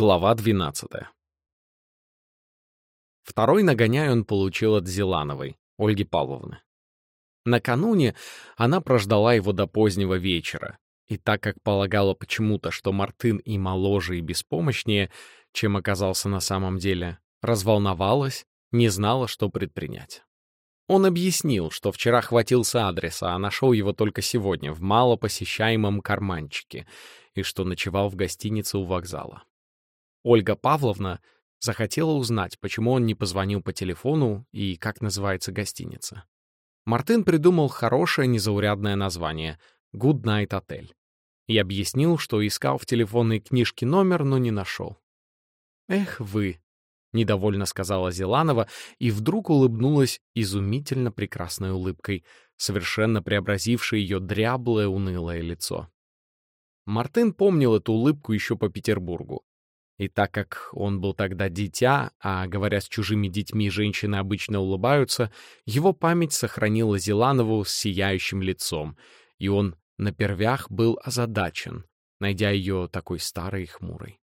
Глава 12. Второй нагоняй он получил от Зелановой, Ольги Павловны. Накануне она прождала его до позднего вечера, и так как полагала почему-то, что Мартын и моложе, и беспомощнее, чем оказался на самом деле, разволновалась, не знала, что предпринять. Он объяснил, что вчера хватился адреса, а нашел его только сегодня в малопосещаемом карманчике, и что ночевал в гостинице у вокзала. Ольга Павловна захотела узнать, почему он не позвонил по телефону и как называется гостиница. Мартын придумал хорошее незаурядное название «Good Night Hotel» и объяснил, что искал в телефонной книжке номер, но не нашел. «Эх вы!» — недовольно сказала Зеланова и вдруг улыбнулась изумительно прекрасной улыбкой, совершенно преобразившей ее дряблое унылое лицо. Мартын помнил эту улыбку еще по Петербургу. И так как он был тогда дитя, а говоря с чужими детьми женщины обычно улыбаются, его память сохранила Зеланову с сияющим лицом, и он на первях был озадачен, найдя ее такой старой и хмурой.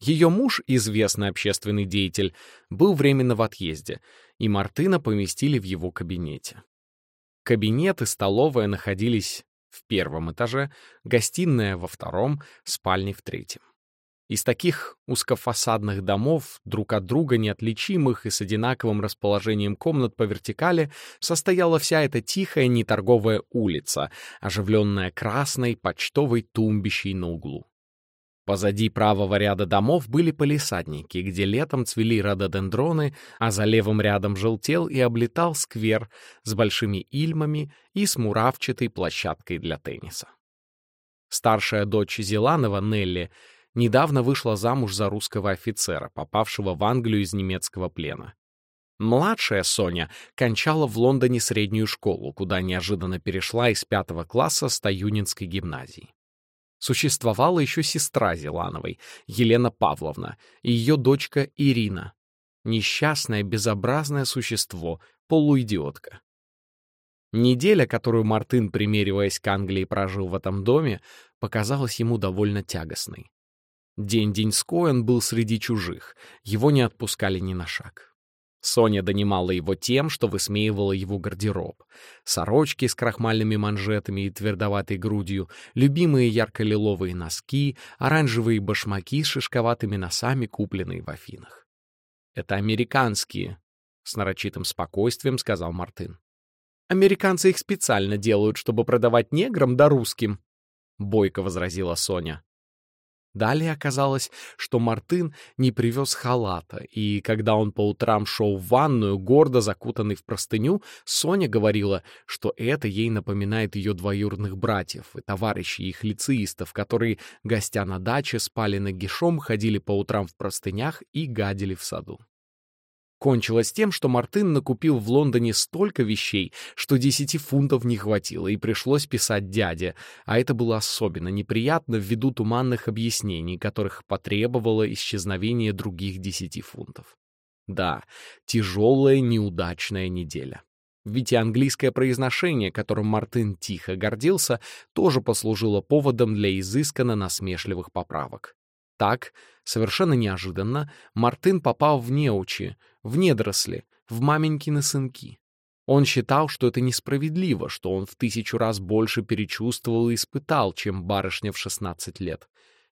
Ее муж, известный общественный деятель, был временно в отъезде, и Мартына поместили в его кабинете. Кабинет и столовая находились в первом этаже, гостиная во втором, спальни в третьем. Из таких узкофасадных домов, друг от друга неотличимых и с одинаковым расположением комнат по вертикали, состояла вся эта тихая неторговая улица, оживленная красной почтовой тумбищей на углу. Позади правого ряда домов были полисадники, где летом цвели рододендроны, а за левым рядом желтел и облетал сквер с большими ильмами и с муравчатой площадкой для тенниса. Старшая дочь Зеланова, Нелли, недавно вышла замуж за русского офицера, попавшего в Англию из немецкого плена. Младшая Соня кончала в Лондоне среднюю школу, куда неожиданно перешла из пятого класса Стаюнинской гимназии. Существовала еще сестра Зелановой, Елена Павловна, и ее дочка Ирина. Несчастное, безобразное существо, полуидиотка. Неделя, которую Мартын, примериваясь к Англии, прожил в этом доме, показалась ему довольно тягостной. День-деньской он был среди чужих, его не отпускали ни на шаг. Соня донимала его тем, что высмеивала его гардероб. Сорочки с крахмальными манжетами и твердоватой грудью, любимые ярко-лиловые носки, оранжевые башмаки с шишковатыми носами, купленные в Афинах. «Это американские», — с нарочитым спокойствием сказал Мартын. «Американцы их специально делают, чтобы продавать неграм да русским», — бойко возразила Соня. Далее оказалось, что Мартын не привез халата, и когда он по утрам шел в ванную, гордо закутанный в простыню, Соня говорила, что это ей напоминает ее двоюродных братьев и товарищей их лицеистов, которые, гостя на даче, спали нагишом, ходили по утрам в простынях и гадили в саду. Кончилось тем, что Мартын накупил в Лондоне столько вещей, что десяти фунтов не хватило, и пришлось писать дяде, а это было особенно неприятно ввиду туманных объяснений, которых потребовало исчезновение других десяти фунтов. Да, тяжелая неудачная неделя. Ведь и английское произношение, которым Мартын тихо гордился, тоже послужило поводом для изысканно насмешливых поправок. Так, совершенно неожиданно, Мартын попал в неучи, в недоросли, в маменькины сынки. Он считал, что это несправедливо, что он в тысячу раз больше перечувствовал и испытал, чем барышня в 16 лет.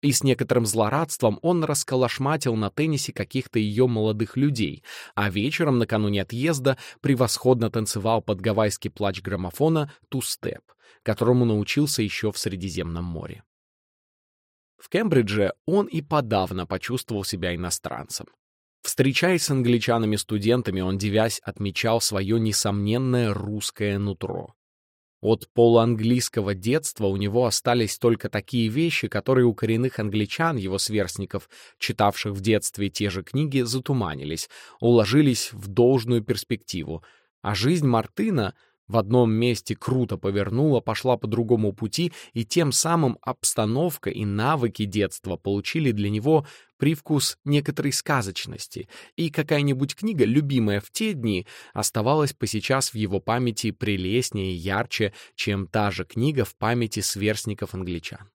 И с некоторым злорадством он расколошматил на теннисе каких-то ее молодых людей, а вечером, накануне отъезда, превосходно танцевал под гавайский плач граммофона «Ту-степ», которому научился еще в Средиземном море. В Кембридже он и подавно почувствовал себя иностранцем. Встречаясь с англичанами-студентами, он, девясь, отмечал свое несомненное русское нутро. От полуанглийского детства у него остались только такие вещи, которые у коренных англичан, его сверстников, читавших в детстве те же книги, затуманились, уложились в должную перспективу. А жизнь Мартына — в одном месте круто повернула, пошла по другому пути, и тем самым обстановка и навыки детства получили для него привкус некоторой сказочности, и какая-нибудь книга, любимая в те дни, оставалась по сейчас в его памяти прелестнее и ярче, чем та же книга в памяти сверстников англичан.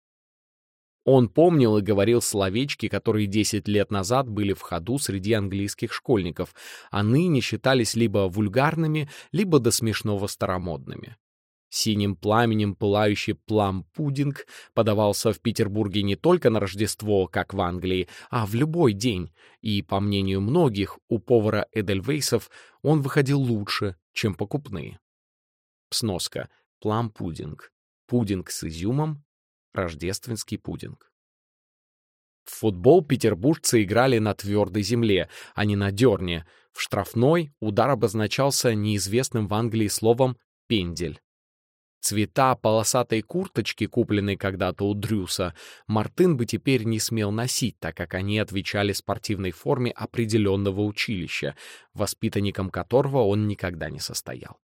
Он помнил и говорил словечки, которые 10 лет назад были в ходу среди английских школьников, а ныне считались либо вульгарными, либо до смешного старомодными. Синим пламенем пылающий плам-пудинг подавался в Петербурге не только на Рождество, как в Англии, а в любой день, и, по мнению многих, у повара Эдельвейсов он выходил лучше, чем покупные. Сноска. Плам-пудинг. Пудинг с изюмом. Рождественский пудинг. В футбол петербуржцы играли на твердой земле, а не на дерне. В штрафной удар обозначался неизвестным в Англии словом «пендель». Цвета полосатой курточки, купленной когда-то у Дрюса, Мартын бы теперь не смел носить, так как они отвечали спортивной форме определенного училища, воспитанником которого он никогда не состоял.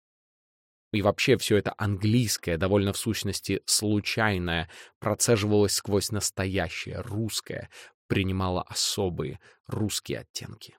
И вообще все это английское, довольно в сущности случайное, процеживалось сквозь настоящее, русское, принимало особые русские оттенки.